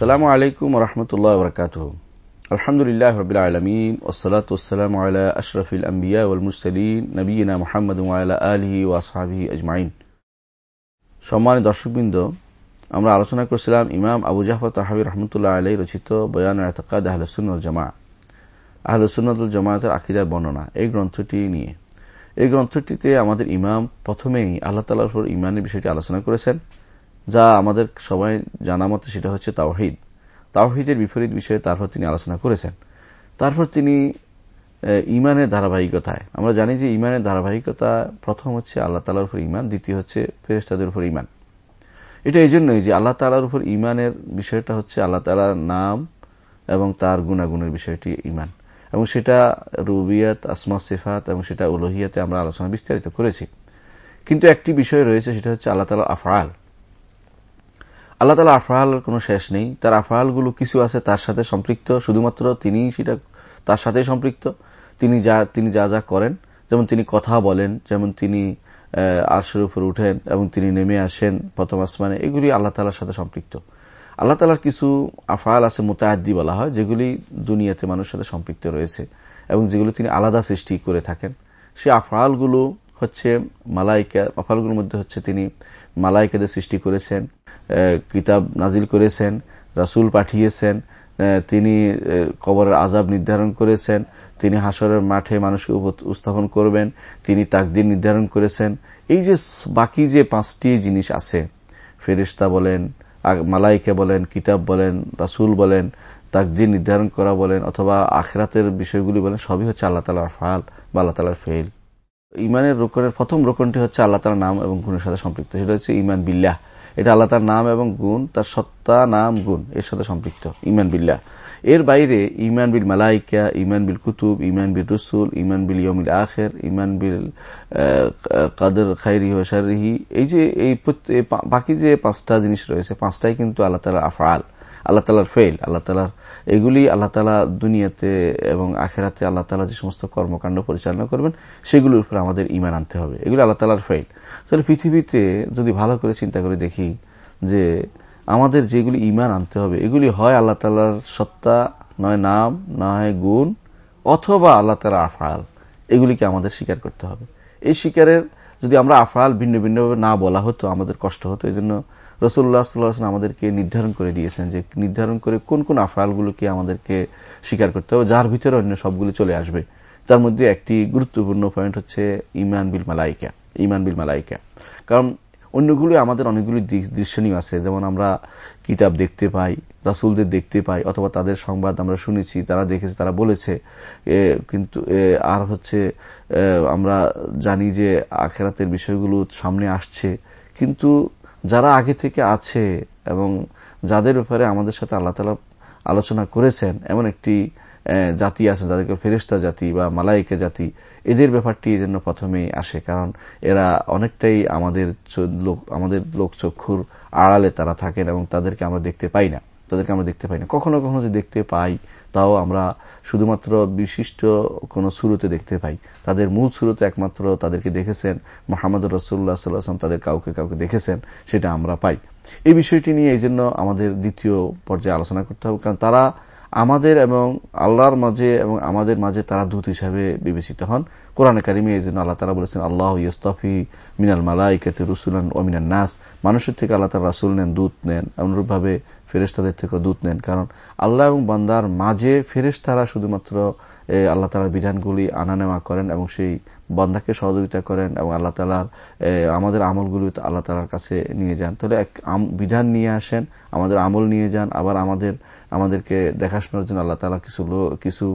সালামু আলাইকুম রহমতুল্লাহ বরকাত আলহামদুলিল্লাহ রবিল আলমিন ওসলাত ওসালাম আল্লাহ আশরফিল আম্বিয়া ওলমুরসলীন নবীনা মোহাম্মদ আল্লাহ আলহি ওয়াসাবি আজমাইন। সম্মানিত দর্শকবৃন্দ, আমরা আলোচনা করছিলাম ইমাম আবু জাহর তাহাবি রহমতুল্লাহ আলাই রচিত বয়ান আতকাদ আহলসুল জামা আহলসুল জামায়াতের আকিদার বর্ণনা, এই গ্রন্থটি নিয়ে। এই গ্রন্থটিতে আমাদের ইমাম প্রথমেই আল্লাহ তালার ইমানের বিষয়টি আলোচনা করেছেন। যা আমাদের সবাই জানা মতে সেটা হচ্ছে তাওহিদ। তাওহিদের বিপরীত বিষয়ে তারপর তিনি আলোচনা করেছেন। তারপর তিনি ইমানের ধারাবাহিকতায়। আমরা জানি যে ইমানের ধারাবাহিকতা প্রথম হচ্ছে আল্লাহ তালার উপর ইমান দ্বিতীয় হচ্ছে ফেরেস্তাদের উপর ইমান এটা এই জন্যই যে আল্লাহ তালার উপর ইমানের বিষয়টা হচ্ছে আল্লাহ তালার নাম এবং তার গুণাগুণের বিষয়টি ইমান এবং সেটা রুবিয়াত, আসমা, সেফাত এবং সেটা উলহিয়াতে আমরা আলোচনা বিস্তারিত করেছি। কিন্তু একটি বিষয় রয়েছে, সেটা হচ্ছে আল্লাহ তালা আফআল। আল্লাহ তালা আফআলের কোনো শেষ নেই। তার আফআলগুলো কিছু আছে তার সাথে সম্পৃক্ত। শুধুমাত্র তিনি সেটা তার সাথে সম্পৃক্ত। তিনি যা তিনি যা যা করেন, যেমন তিনি কথা বলেন, যেমন তিনি আরশের উপর উঠেন, এবং তিনি নেমে আসেন প্রথম আসমানে, এগুলি আল্লাহ তালার সাথে সম্পৃক্ত। আল্লাহ তালার কিছু আফআল আছে মোতায়াদ্দি বলা হয়, যেগুলি দুনিয়াতে মানুষের সাথে সম্পৃক্ত রয়েছে, এবং যেগুলো তিনি আলাদা সৃষ্টি করে থাকেন। সেই আফআলগুলো হচ্ছে মালাইকা, আফআলগুলোর মধ্যে হচ্ছে তিনি মালাইকাদের সৃষ্টি করেছেন কিতাব নাজিল করেছেন, রাসুল পাঠিয়েছেন তিনি কবরের আজাব নির্ধারণ করেছেন, তিনি হাসরের মাঠে মানুষকে উপস্থাপন করবেন, তিনি তাকদির নির্ধারণ করেছেন। এই যে বাকি যে পাঁচটি জিনিস আছে ফেরিস্তা বলেন মালাইকে বলেন, কিতাব বলেন, রাসুল বলেন, তাকদির নির্ধারণ করা বলেন, অথবা আখরাতের বিষয়গুলি বলেন, সবই হচ্ছে আল্লাহ তালার ফাল বা আল্লাহ তালার ফেল ইমানের রোকনের, প্রথম রোকনটি হচ্ছে আল্লাহ তালার নাম এবং গুণের সাথে সম্পৃক্ত। সেটা হচ্ছে ইমান বিল্লাহ। এটা আল্লাহ তার নাম এবং গুণ, তার সত্তা, নাম, গুণ এর সাথে সম্পৃক্ত। ইমান বিল্লাহ। এর বাইরে ইমান বিল মালাইকা ইমান বিল কুতুব ইমান বিল রসুল ইমান বিল ইয়মিল আখের ইমান বিল কাদের খাইরি ওসারিহি এই যে, এই বাকি যে পাঁচটা জিনিস রয়েছে, পাঁচটাই কিন্তু আল্লাহ তালার আফআল। আল্লাহ তালার ফেল আল্লাহ তালার এগুলি আল্লাহ তালা দুনিয়াতে এবং আখেরাতে আল্লাহ তালা যে সমস্ত কর্মকাণ্ড পরিচালনা করবেন, সেগুলোর উপর আমাদের ইমান আনতে হবে। এগুলি আল্লাহ তালার ফেল তাহলে পৃথিবীতে যদি ভালো করে চিন্তা করে দেখি যে আমাদের যেগুলি ইমান আনতে হবে, এগুলি হয় আল্লাহ তালার সত্তা, নয় নাম, নয় গুণ, অথবা আল্লাহ তালা আফাল। এগুলিকে আমাদের স্বীকার করতে হবে। এই স্বীকারের যদি আমরা আফাল ভিন্ন ভিন্নভাবে না বলা হতো, আমাদের কষ্ট হতো এই জন্য রসুল্লাহ সাল্লাহ আমাদেরকে নির্ধারণ করে দিয়েছেন যে নির্ধারণ করে কোন কোন আফালগুলোকে আমাদেরকে স্বীকার করতে হবে, যার ভিতরে অন্য সবগুলো চলে আসবে। তার মধ্যে একটি গুরুত্বপূর্ণ পয়েন্ট হচ্ছে ইমান বিল মালাইকা ইমান বিল মালাইকা। কারণ অন্যগুলো আমাদের অনেকগুলি দৃশ্যনীয় আছে, যেমন আমরা কিতাব দেখতে পাই, রাসুলদের দেখতে পাই, অথবা তাদের সংবাদ আমরা শুনেছি, তারা দেখেছে, তারা বলেছে। কিন্তু আর হচ্ছে আমরা জানি যে আখেরাতের বিষয়গুলো সামনে আসছে। কিন্তু যারা আগে থেকে আছে এবং যাদের ব্যাপারে আমাদের সাথে আল্লাহ তালা আলোচনা করেছেন, এমন একটি জাতি আছে, যাদেরকে ফেরিস্তা জাতি বা মালাইকা জাতি, এদের ব্যাপারটি এই জন্য প্রথমে আসে, কারণ এরা অনেকটাই আমাদের লোক আমাদের লোক চক্ষুর আড়ালে তারা থাকেন এবং তাদেরকে আমরা দেখতে পাই না, তাদেরকে আমরা দেখতে পাই না। কখনো কখনো যে দেখতে পাই তাও আমরা শুধুমাত্র বিশিষ্ট কোন সুরতে দেখতে পাই। তাদের মূল সুরতে একমাত্র তাদেরকে দেখেছেন মোহাম্মদ রসুল্লাহ সাল্লাম তাদের কাউকে কাউকে দেখেছেন, সেটা আমরা পাই। এই বিষয়টি নিয়ে এই জন্য আমাদের দ্বিতীয় পর্যায়ে আলোচনা করতে হবে, কারণ তারা আমাদের এবং আল্লাহর মাঝে এবং আমাদের মাঝে তারা দূত হিসাবে বিবেচিত হন। কোরআন কারিমে এই জন্য আল্লাহ তারা বলেছেন, আল্লাহ ইস্তফি মিনাল মালাইকাতে রসুলান ও মিনাল নাস। মানুষের থেকে আল্লাহ তারা রাসুল নেন, দূত নেন, অনুরূপভাবে ফেরেস্তাদের থেকে দূত নেন। কারণ আল্লাহ এবং বান্দার মাঝে ফেরেস্তারা শুধুমাত্র আল্লাহ তালার বিধানগুলি আনা নেওয়া করেন এবং সেই বন্ধাকে সহযোগিতা করেন এবং আল্লাহ তালার আমাদের আমলগুলি আল্লাহ তালার কাছে নিয়ে যান। তাহলে এক বিধান নিয়ে আসেন, আমাদের আমল নিয়ে যান, আবার আমাদের, আমাদেরকে দেখাশোনার জন্য আল্লাহ তালা কিছু কিছু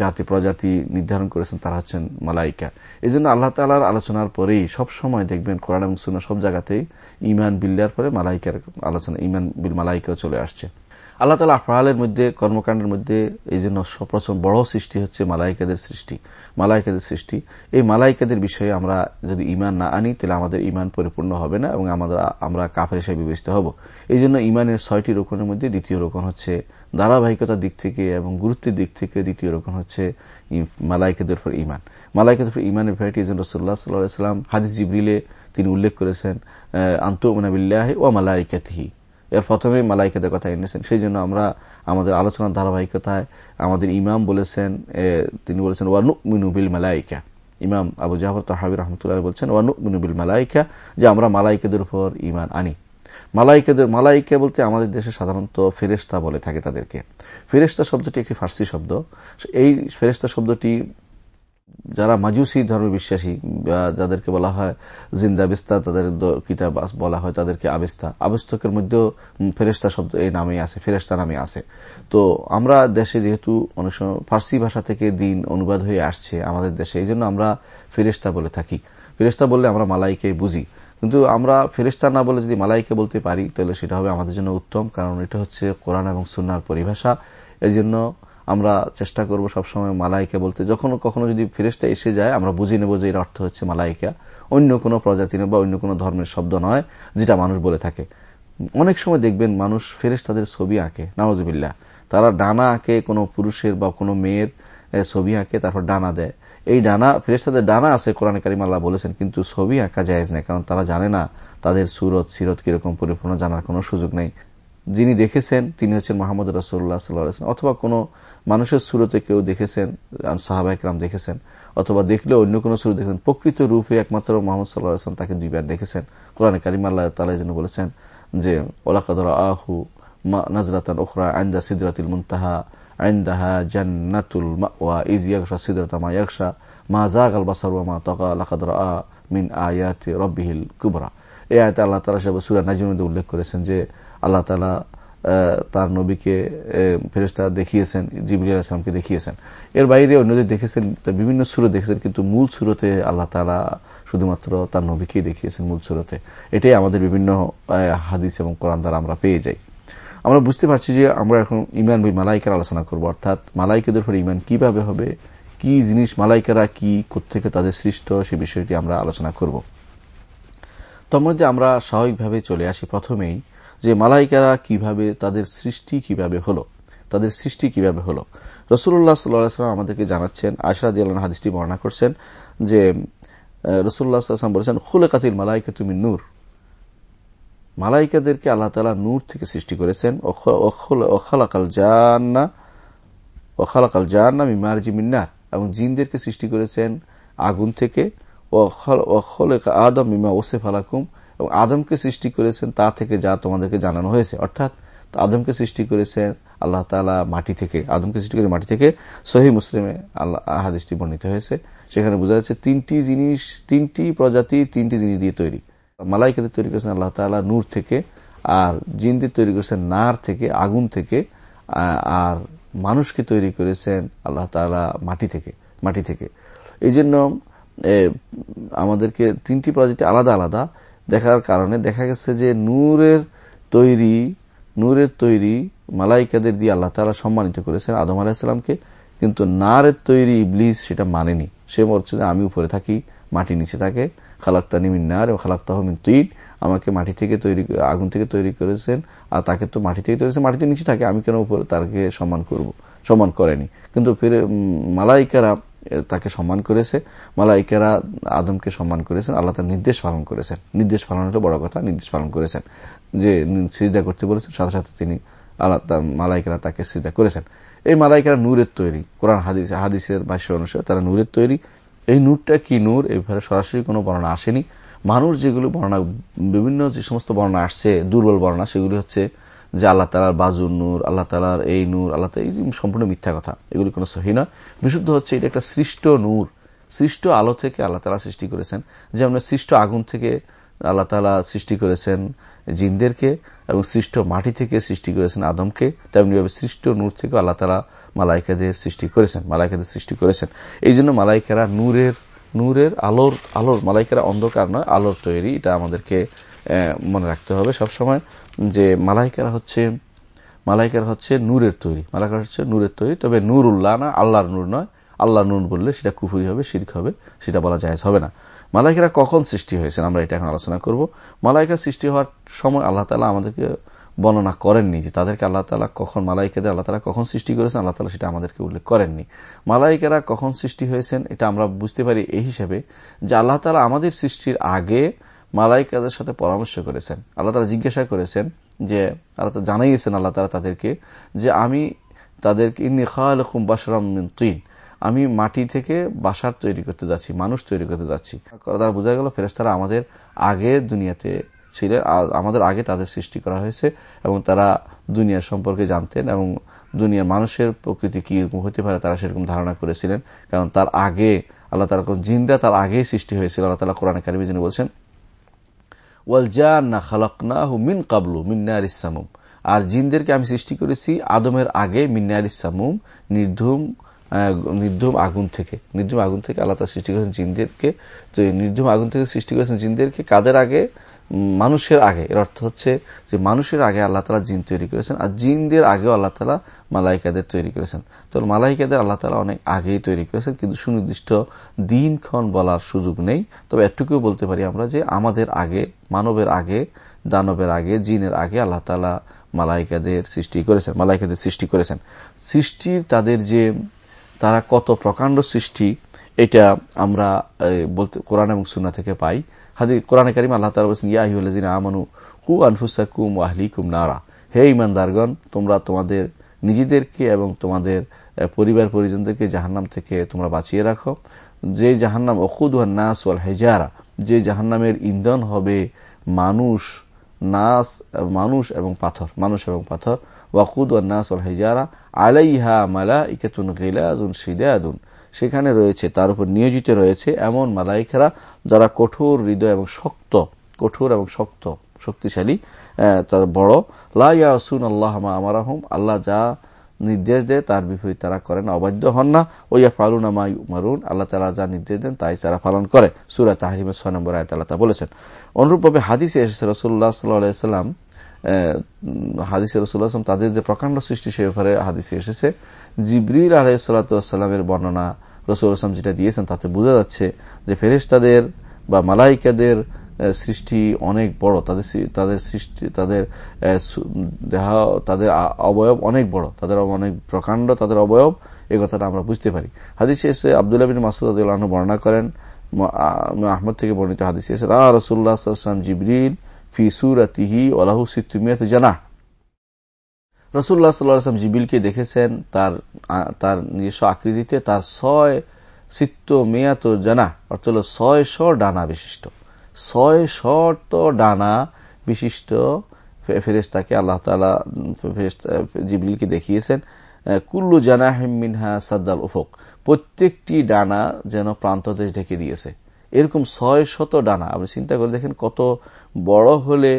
জাতি, প্রজাতি নির্ধারণ করেছেন, তারা হচ্ছেন মালাইকা। এই জন্য আল্লাহ তালার আলোচনার পরেই সব সময় দেখবেন কোরআন এবং সুনা সব জায়গাতেই ইমান বিল্লার পরে মালাইকার আলোচনা ইমান বিল মালাইকাও চলে আসছে। আল্লাহ তালা আফরালের মধ্যে, কর্মকাণ্ডের মধ্যে এই জন্য প্রথম বড় সৃষ্টি হচ্ছে মালাইকাদের সৃষ্টি মালাইকাদের সৃষ্টি। এই মালাইকাদের বিষয়ে আমরা যদি ইমান না আনি, তাহলে আমাদের ইমান পরিপূর্ণ হবে না এবং আমাদের, আমরা কাফের হিসেবে বিবেচিত হব। এই জন্য ইমানের ছয়টি রোকনের মধ্যে দ্বিতীয় রোকন হচ্ছে ধারাবাহিকতার দিক থেকে এবং গুরুত্বের দিক থেকে দ্বিতীয় রোকন হচ্ছে মালাইকাদের উপর ইমান মালাইকাদের উপর ইমানের ভ্যারাইটি এই জন্য রসুল্লাহ সাল্লাহাম হাদিস জিবরিলে তিনি উল্লেখ করেছেন আন্তঃ মনাবিল্লাহ ও মালাইকাতিহি এর প্রথমে মালাইকাদের কথা এনেছেন। সেই জন্য আমরা আমাদের আলোচনার ধারাবাহিকতায় আমাদের ইমাম বলেছেন তিনি বলেছেন ওয়ানু মিনুবিল মালাইকা। ইমাম আবু জাহর তাহাবির রহমতুল্লাহ বলছেন ওয়ানু মিনুবিল মালাইকা, যে আমরা মালাইকাদের উপর ইমান আনি। মালাইকাদের, মালাইকা বলতে আমাদের দেশে সাধারণত ফেরেস্তা বলে থাকে তাদেরকে। ফেরেস্তা শব্দটি একটি ফার্সি শব্দ। এই ফেরেস্তা শব্দটি যারা মাজুসি ধর্মে বিশ্বাসী যাদেরকে বলা হয় জিন্দা বিস্তা তাদের কিতাব বলা হয় তাদেরকে আবেস্তা। আবেস্তকের মধ্যেও ফেরেস্তা শব্দ এই নামে আছে ফেরেস্তা নামে আছে। তো আমরা দেশে যেহেতু অনেক ফার্সি ভাষা থেকে দিন অনুবাদ হয়ে আসছে আমাদের দেশে, এই জন্য আমরা ফেরেস্তা বলে থাকি। ফেরেস্তা বললে আমরা মালাইকে বুঝি। কিন্তু আমরা ফেরিস্তা না বলে যদি মালাইকে বলতে পারি, তাহলে সেটা হবে আমাদের জন্য উত্তম, কারণ এটা হচ্ছে কোরআন এবং সুনার পরিভাষা। এই জন্য আমরা চেষ্টা করব সবসময় মালাইকা বলতে। যখন কখনো যদি ফেরেস্তা এসে যায়, আমরা বুঝে নেব যে এর অর্থ হচ্ছে মালাইকা। অন্য কোনো প্রজাতি বা অন্য কোনো ধর্মের শব্দ নয় যেটা মানুষ বলে থাকে। অনেক সময় দেখবেন মানুষ ফেরেস্তাদের ছবি আঁকে নওয়াজবিল্লা তারা ডানা আঁকে, কোনো পুরুষের বা কোনো মেয়ের ছবি আঁকে, তারপর ডানা দেয়। এই ডানা ফেরেস্তাদের ডানা আছে, কোরআন কারিম আল্লাহ বলেছেন, কিন্তু ছবি আঁকা যায় না কারণ তারা জানে না তাদের সুরত, সিরত কীরকম পরিপূর্ণ, জানার কোনো সুযোগ নেই। যিনি দেখেছেন, তিনি হচ্ছেন মোহাম্মদ রসুল্লাহ সাল্লাহ অথবা কোনো মানুষের সুরতে কেউ দেখেছেন সাহাবাহিকরাম দেখেছেন, অথবা দেখলে অন্য কোনো সুর দেখেছেন, প্রকৃত রূপে একমাত্র মোহাম্মদ সাল্লাহ আসলাম তাকে দুইবার দেখেছেন। কোরআন কারিম আল্লাহ তালা যেন বলেছেন যে ওলাকাদর আহু নাজরাতান ওখরা আইন্দা সিদরাতিল মুন্তাহা আইন্দাহা জান্নাতুল ওয়া ইজ ইয়াকশা মা ইয়াকশা মা জাগ আল বাসার মা তকা মিন আয়াতি রব্বিহিল কুবরা। এই আয়তে আল্লাহ তালা সাহেব সুরা নাজিমের উল্লেখ করেছেন যে আল্লাহ তালা তার নবীকে ফেরেস্তা দেখিয়েছেন জিবিল আলাহিসামকে দেখিয়েছেন। এর বাইরে অন্যদের দেখেছেন বিভিন্ন সুরত দেখেছেন, কিন্তু মূল সুরতে আল্লাহ তালা শুধুমাত্র তার নবীকেই দেখিয়েছেন মূল সুরতে। এটাই আমাদের বিভিন্ন হাদিস এবং কোরআন দ্বারা আমরা পেয়ে যাই। আমরা বুঝতে পারছি যে আমরা এখন ইমান বই মালাইকার আলোচনা করব, অর্থাৎ মালাইকাদের উপর ইমান কীভাবে হবে, কি জিনিস মালাইকারা কি থেকে তাদের সৃষ্ট, সে বিষয়টি আমরা আলোচনা করব। তোর মধ্যে আমরা স্বাভাবিকভাবে চলে আসি প্রথমেই যে মালাইকারা কীভাবে, তাদের সৃষ্টি কীভাবে হলো, তাদের সৃষ্টি কীভাবে হলো। রসুল্লাহ সাল্লাম আমাদেরকে জানাচ্ছেন আশরাদ হাদিসটি বর্ণনা করছেন যে রসুল্লাহাম বলেছেন খুলে কাতিল মালাইকা তুমি নূর। মালাইকাদেরকে আল্লাহ তালা নূর থেকে সৃষ্টি করেছেন ওখালাকাল জান্না ওখালাকাল জান্না মিমারজি মিন্নার এবং জিনদেরকে সৃষ্টি করেছেন আগুন থেকে আদম মিমা ওসেফ আলাকুম। এবং আদমকে সৃষ্টি করেছেন তা থেকে যা তোমাদেরকে জানানো হয়েছে। অর্থাৎ আদমকে সৃষ্টি করেছেন আল্লাহ তালা মাটি থেকে। আদমকে সৃষ্টি করে মাটি থেকে সহি মুসলিমে আল্লাহ হাদিসটি বর্ণিত হয়েছে। সেখানে বোঝা যাচ্ছে তিনটি জিনিস, তিনটি প্রজাতি তিনটি জিনিস দিয়ে তৈরি। মালাইকাদের তৈরি করেছেন আল্লাহ তালা নূর থেকে, আর জিনদের তৈরি করেছেন নার থেকে, আগুন থেকে আর মানুষকে তৈরি করেছেন আল্লাহ তালা মাটি থেকে মাটি থেকে। এই জন্য আমাদেরকে তিনটি প্রজাতি আলাদা আলাদা দেখার কারণে দেখা গেছে যে নূরের তৈরি নূরের তৈরি মালাইকাদের দিয়ে আল্লাহ তালা সম্মানিত করেছেন আদম আলাহিসামকে কিন্তু নারের তৈরি ইবলিস সেটা মানেনি। সে বলছে যে আমি উপরে থাকি, মাটি নিচে থাকে। খালাক্তা নিমিন নার এবং খালাক্তা হমিন তুইন আমাকে মাটি থেকে তৈরি, আগুন থেকে তৈরি করেছেন আর তাকে তো মাটি থেকে তৈরি মাটিতে নিচে থাকে, আমি কেন উপরে তাকে সম্মান করব, সম্মান করেনি। কিন্তু ফিরে মালাইকারা তাকে সম্মান করেছে। মালাইকেরা আদমকে সম্মান করেছেন, আল্লাহ তার নির্দেশ পালন করেছেন। নির্দেশ পালন হলো বড় কথা, নির্দেশ পালন করেছেন। যে সিজদা করতে বলেছেন, সাথে সাথে তিনি আল্লাহ মালাইকেরা তাকে সিজদা করেছেন। এই মালাইকেরা নূরের তৈরি। কোরআন, হাদিস, হাদিসের ভাষ্য অনুসারে তারা নূরের তৈরি। এই নূরটা কি নূর? এইভাবে সরাসরি কোনো বর্ণনা আসেনি। মানুষ যেগুলো বর্ণনা, বিভিন্ন যে সমস্ত বর্ণনা আসছে, দুর্বল বর্ণনা, সেগুলি হচ্ছে যে আল্লাহ তালার বাজুর নূর, আল্লাহ তালার এই নূর, আল্লাহ এই সম্পূর্ণ মিথ্যা কথা, এগুলি কোনো সহি নয়। বিশুদ্ধ হচ্ছে এটা একটা সৃষ্ট নূর, সৃষ্ট আলো থেকে আল্লাহ তালা সৃষ্টি করেছেন। যেমন সৃষ্ট আগুন থেকে আল্লাহ তালা সৃষ্টি করেছেন জিনদেরকে এবং সৃষ্ট মাটি থেকে সৃষ্টি করেছেন আদমকে, তেমনিভাবে সৃষ্ট নূর থেকে আল্লাহ তালা মালাইকাদের সৃষ্টি করেছেন, মালাইকাদের সৃষ্টি করেছেন। এই জন্য মালাইকারা নূরের নূরের আলোর আলোর, মালাইকারা অন্ধকার নয়, আলোর তৈরি, এটা আমাদেরকে মনে রাখতে হবে সবসময়। যে মালাইকারা হচ্ছে, মালাইকার হচ্ছে নূরের তৈরি। মালাইকার হচ্ছে নূরের তৈরি। তবে নূর উল্লাহ না আল্লাহর নূর নয়। আল্লাহ নূর বললে সেটা কুফুরি হবে, শির্ক হবে, সেটা বলা যায় হবে না। মালাইকারা কখন সৃষ্টি হয়েছে আমরা এটা এখন আলোচনা করব। মালাইকা সৃষ্টি হওয়ার সময় আল্লাহ তালা আমাদেরকে বর্ণনা করেননি যে তাদেরকে আল্লাহ তালা কখন, মালাইকাদের আল্লাহ তালা কখন সৃষ্টি করেছেন, আল্লাহ তালা সেটা আমাদেরকে উল্লেখ করেননি। মালাইকেরা কখন সৃষ্টি হয়েছেন এটা আমরা বুঝতে পারি এই হিসেবে যে আল্লাহ তালা আমাদের সৃষ্টির আগে মালাইকাদের সাথে পরামর্শ করেছেন। আল্লাহ তারা জিজ্ঞাসা করেছেন যে, আল্লাহ জানাইয়েছেন আল্লাহ তারা তাদেরকে যে, আমি তাদেরকে ইন্নি খালকুম বাসরাম তিন। আমি মাটি থেকে বাসার তৈরি করতে যাচ্ছি, মানুষ তৈরি করতে যাচ্ছি। তারা বোঝা গেল ফেরেস্তারা আমাদের আগে দুনিয়াতে ছিলেন আমাদের আগে তাদের সৃষ্টি করা হয়েছে, এবং তারা দুনিয়ার সম্পর্কে জানতেন, এবং দুনিয়ার মানুষের প্রকৃতি কি হতে পারে তারা সেরকম ধারণা করেছিলেন। কারণ তার আগে, আল্লাহ তালা জিনরা তার আগেই সৃষ্টি হয়েছিল, আল্লাহ তালা কোরআন কারিমি যিনি বলছেন মিন কাবলু মিন্নার ইসামুম আর জিনদেরকে আমি সৃষ্টি করেছি আদমের আগে মিন্নার ইসামুম নির্ধুম নির্ধুম আগুন থেকে। নির্ধুম আগুন থেকে আল্লাহ সৃষ্টি করেছেন জিনদেরকে। তো নির্ধুম আগুন থেকে সৃষ্টি করেছেন জিনদেরকে কাদের আগে? মানুষের আগে। এর অর্থ হচ্ছে যে মানুষের আগে আল্লাহ তালা জিন তৈরি করেছেন আর জিনদের আগেও আল্লাহ তালা মালাইকাদের তৈরি করেছেন। তো মালাইকাদের আল্লাহ তালা অনেক আগেই তৈরি করেছেন, কিন্তু সুনির্দিষ্ট দিনক্ষণ বলার সুযোগ নেই। তবে এটুকুও বলতে পারি আমরা যে আমাদের আগে, মানবের আগে, দানবের আগে, জিনের আগে আল্লাহ তালা মালাইকাদের সৃষ্টি করেছেন, মালাইকাদের সৃষ্টি করেছেন। সৃষ্টির তাদের যে তারা কত প্রকাণ্ড সৃষ্টি, এটা আমরা বলতে, কোরআন এবং সুন্না থেকে পাই। হাদি কোরআন করিম আল্লাহ তালা বলছেন ইয়াহিউল্লাজিন আমানু হু আনফুসাকুম আহলিকুম নারা। হে ইমানদারগণ তোমরা তোমাদের নিজেদেরকে এবং তোমাদের পরিবার পরিজনদেরকে জাহান্নাম থেকে তোমরা বাঁচিয়ে রাখো। যে জাহান্নাম অকুদ নাস ওয়াল হেজারা, যে জাহান্নামের ইন্ধন হবে মানুষ নাস মানুষ এবং পাথর, মানুষ এবং পাথর। ওয়াকুদ নাস ওয়াল হেজারা, আলাইহা মালা ইকেতুন গিলাজুন সিদাদুন সেখানে রয়েছে, তার উপর নিয়োজিত রয়েছে এমন মালাইকেরা যারা কঠোর হৃদয় এবং শক্ত, কঠোর এবং শক্ত, শক্তিশালী তার বড়। লাইয়াসুন আল্লাহ আমার আল্লাহ যা নির্দেশ দেয়, তার বিপরীত তারা করেন, অবাধ্য হন না। ওইয়া ফালুন আমাই মারুন আল্লাহ তালা যা নির্দেশ দেন তাই তারা পালন করে। সুরা তাহরিমের ছয় নম্বর আয় তালা তা বলেছেন। অনুরূপভাবে হাদিসে এসেছে রসুল্লাহ সাল্লাম হাদিসে রসুল্লাহাম তাদের যে প্রকাণ্ড সৃষ্টি সে ব্যাপারে হাদিসে এসেছে। জিবরিল আলাইসাল্লামের বর্ণনা রসুল আসলাম যেটা দিয়েছেন, তাতে বোঝা যাচ্ছে যে ফেরেশতাদের বা মালাইকাদের সৃষ্টি অনেক বড়। তাদের তাদের সৃষ্টি, তাদের দেহ, তাদের অবয়ব অনেক বড়। তাদের অনেক প্রকাণ্ড, তাদের অবয়ব এই কথাটা আমরা বুঝতে পারি। হাদিসে এসে আবদুল্লাহ বিন মাসুদ বর্ণনা করেন আহমদ থেকে বর্ণিত হাদিসে এসে রা রসুল্লাহ জিবরিল ফি সুরাতিহি ওলাহু সিত্তুমিয়াত জানা রসুল্লাহ সাল্লাম জিবিলকে দেখেছেন তার তার নিজস্ব আকৃতিতে তার ছয় সিত্ত মেয়াত জানা, অর্থ হল ছয় শ ডানা বিশিষ্ট। ছয় শত ডানা বিশিষ্ট ফেরেস্তাকে আল্লাহ তালা জিবিলকে দেখিয়েছেন কুল্লু জানা হেমিনহা সাদ্দাল উফক। প্রত্যেকটি ডানা যেন প্রান্তদেশ ঢেকে দিয়েছে। এরকম ছয় শত ডানা, আপনি চিন্তা করে দেখেন কত বড় হলে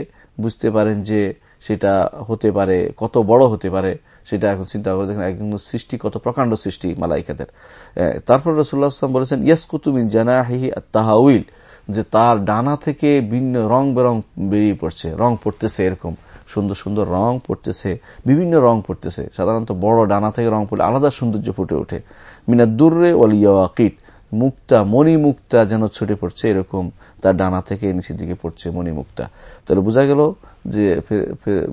বুঝতে পারেন যে সেটা হতে পারে, কত বড় হতে পারে, সেটা এখন চিন্তা করে দেখেন একদম সৃষ্টি, কত প্রকাণ্ড সৃষ্টি মালাইকাদের। তারপর রসুল্লাহ আসলাম বলেছেন ইয়াস কুতুমিন জানাহি তাহাউইল যে তার ডানা থেকে ভিন্ন রং বেরং বেরিয়ে পড়ছে। রং পড়তেছে এরকম। সুন্দর সুন্দর রং পড়তেছে। বিভিন্ন রং পড়তেছে। সাধারণত বড় ডানা থেকে রং পড়লে আলাদা সৌন্দর্য ফুটে ওঠে। মিনাদুর্রে ওয়ালিয়াকিত মুক্তা, মণিমুক্তা যেন ছুটে পড়ছে এরকম তার ডানা থেকে নিচের দিকে পড়ছে মণিমুক্তা। তাহলে বোঝা গেল যে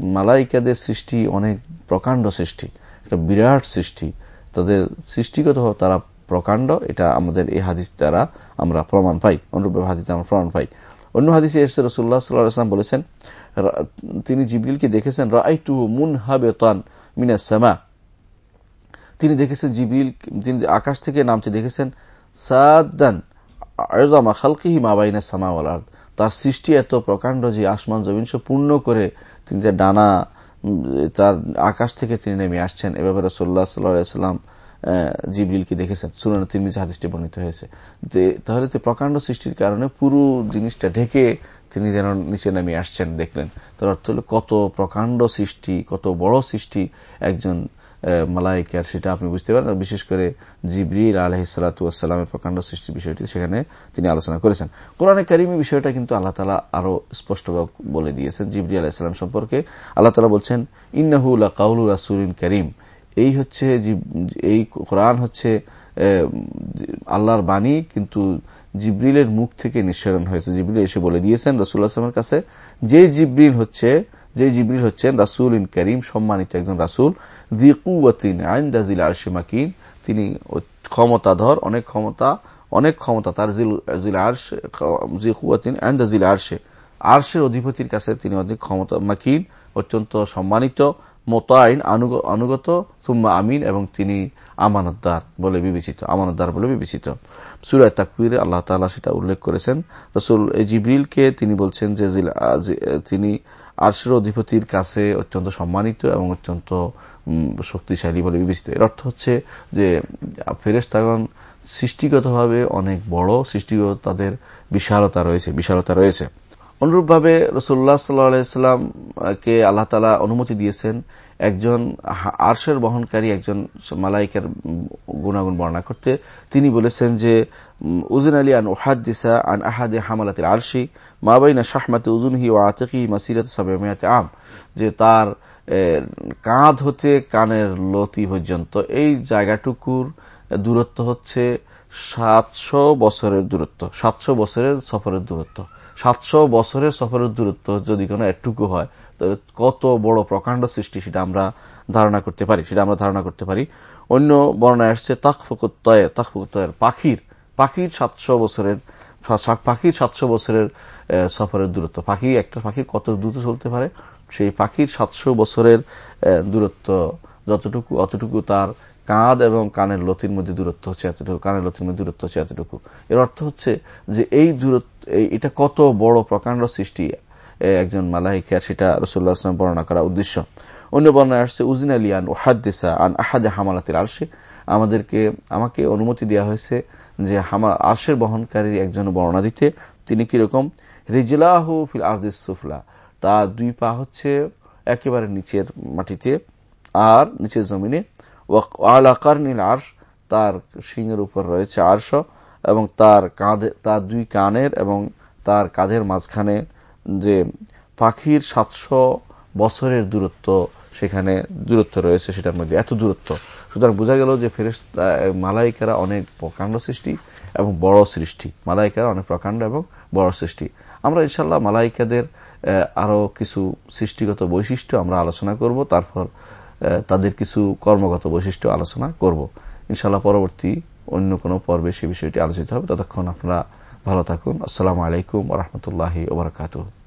মালাইকাদের সৃষ্টি অনেক প্রকাণ্ড সৃষ্টি। একটা বিরাট সৃষ্টি। তাদের সৃষ্টিগত তারা প্রকাণ্ড, এটা আমাদের এই হাদিস দ্বারা আমরা প্রমাণ পাই, অনুরূপ হাদিস আমরা প্রমাণ পাই। অন্য হাদিসে এসে রসুল্লাহ সাল্লাম বলেছেন তিনি জিবরিলকে দেখেছেন রাই টু মুন হাবেতান মিনাসমা তিনি দেখেছেন জিবরিল, তিনি আকাশ থেকে নামতে দেখেছেন, সাদান আয়জামা খালকিহি মাবাইনা সামাওয়াল তার সৃষ্টি এত প্রকাণ্ড যে আসমান জমিন পূর্ণ করে তিনি যে ডানা তার আকাশ থেকে তিনি নেমে আসছেন। এভাবে রসোল্লা সাল্লাম জিবরিলকে দেখেছেন। সুরান তিরমিজ হাদিসটি বর্ণিত হয়েছে। যে তাহলে তো প্রকাণ্ড সৃষ্টির কারণে পুরো জিনিসটা ঢেকে তিনি যেন নিচে নেমে আসছেন, দেখলেন। তার অর্থ হল কত প্রকাণ্ড সৃষ্টি, কত বড় সৃষ্টি একজন মালাইকার সেটা আপনি বুঝতে পারেন। বিশেষ করে জিবরিল আলহিসাল্লামের প্রকাণ্ড সৃষ্টির বিষয়টি সেখানে তিনি আলোচনা করেছেন। কোরআনে কারিমি বিষয়টা কিন্তু আল্লাহ তালা আরও স্পষ্ট বলে দিয়েছেন। জিবরি আলাহিসাল্লাম সম্পর্কে আল্লাহ তালা বলছেন ইন্নাহুল্লাহ কাউলুর রাসুলিন করিম। এই হচ্ছে এই কোরআন হচ্ছে আল্লাহর বাণী, কিন্তু জিব্রিলের মুখ থেকে নিঃসরণ হয়েছে। জিব্রিল এসে বলে দিয়েছেন রসুল্লাহ আসলামের কাছে, যে জিব্রিল হচ্ছে, যে জিবরিল হচ্ছেন রাসুল ইন করিম, সম্মানিত একজন রাসুল দিকুয়াতিন আইন দাজিল আরশে মাকিন, তিনি ক্ষমতাধর, অনেক ক্ষমতা অনেক ক্ষমতা তার জিল আরশে। আরশের অধিপতির কাছে তিনি অনেক ক্ষমতা, মাকিন অত্যন্ত সম্মানিত মোতাইন অনুগত সুম্মা আমিন এবং তিনি আমানতদার বলে বিবেচিত, আমানতদার বলে বিবেচিত। সুরায় তাকবির আল্লাহ তালা সেটা উল্লেখ করেছেন। রসুল জিবরিলকে তিনি বলছেন যে তিনি আরশের অধিপতির কাছে অত্যন্ত সম্মানিত এবং অত্যন্ত শক্তিশালী বলে বিবেচিত। এর অর্থ হচ্ছে যে ফেরেস্তাগণ সৃষ্টিগতভাবে অনেক বড় সৃষ্টিগত তাদের বিশালতা রয়েছে বিশালতা রয়েছে। অনুরূপভাবে রসুল্লাহ সাল্লাহামকে আল্লাহ তালা অনুমতি দিয়েছেন, একজন আরশের বহনকারী, একজন মালাইকার গুণাগুণ বর্ণনা করতে, তিনি বলেছেন যে উজিন আলী আন ওহাদিসা আন আহাদে হামালাতিল আরশি মাবাইনা শাহমাতে উজুনহি ও আতকি মাসিরাত সাবেমায়াতে আম, যে তার কাঁধ হতে কানের লতি পর্যন্ত এই জায়গাটুকুর দূরত্ব হচ্ছে সাতশো বছরের দূরত্ব, সাতশো বছরের সফরের দূরত্ব। সাতশো বছরের সফরের দূরত্ব যদি কোনো একটুকু হয় তবে কত বড় প্রকাণ্ড সৃষ্টি সেটা আমরা ধারণা করতে পারি, সেটা আমরা ধারণা করতে পারি। অন্য বর্ণায় আসছে তাকফুকত্তয়ের তাকফুকত্তয়ের পাখির পাখির সাতশো বছরের পাখির সাতশো বছরের সফরের দূরত্ব। পাখি, একটা পাখি কত দ্রুত চলতে পারে, সেই পাখির সাতশো বছরের দূরত্ব যতটুকু, অতটুকু তার কাঁধ এবং কানের লতির মধ্যে দূরত্ব হচ্ছে এতটুকু, কানের লতির মধ্যে দূরত্ব হচ্ছে এতটুকু। এর অর্থ হচ্ছে যে এই দূরত্ব এটা কত বড় প্রকাণ্ড সৃষ্টি একজন মালাহিকা সেটা রসুল্লাহ আসলাম বর্ণনা করা উদ্দেশ্য। অন্য বর্ণায় আসছে উজিন আলিয়ান ও হাদ্দিসা আন আহাদে হামালাতির আলসে আমাদেরকে, আমাকে অনুমতি দেওয়া হয়েছে যে আশের বহনকারী একজন বর্ণনা দিতে তিনি কীরকম? রিজলাহু ফিল আর্দিস সুফলা। তার দুই পা হচ্ছে একেবারে নিচের মাটিতে, আর নিচের জমিনে আলাকার নীল আর্শ, তার সিংহের উপর রয়েছে আর্শ, এবং তার কাঁধে তার দুই কানের এবং তার কাঁধের মাঝখানে যে পাখির সাতশো বছরের দূরত্ব, সেখানে দূরত্ব রয়েছে, সেটার মধ্যে এত দূরত্ব। সুতরাং বোঝা গেল যে ফেরেস মালাইকারা অনেক প্রকাণ্ড সৃষ্টি এবং বড় সৃষ্টি। মালাইকারা অনেক প্রকাণ্ড এবং বড় সৃষ্টি। আমরা ইনশাল্লাহ মালাইকাদের আরও কিছু সৃষ্টিগত বৈশিষ্ট্য আমরা আলোচনা করব। তারপর তাদের কিছু কর্মগত বৈশিষ্ট্য আলোচনা করব। ইনশাল্লাহ পরবর্তী অন্য কোনো পর্বে সে বিষয়টি আলোচিত হবে। ততক্ষণ আপনারা ভালো থাকুন। আসসালামু আলাইকুম রহমতুল্লাহ ওবরাকাতুহ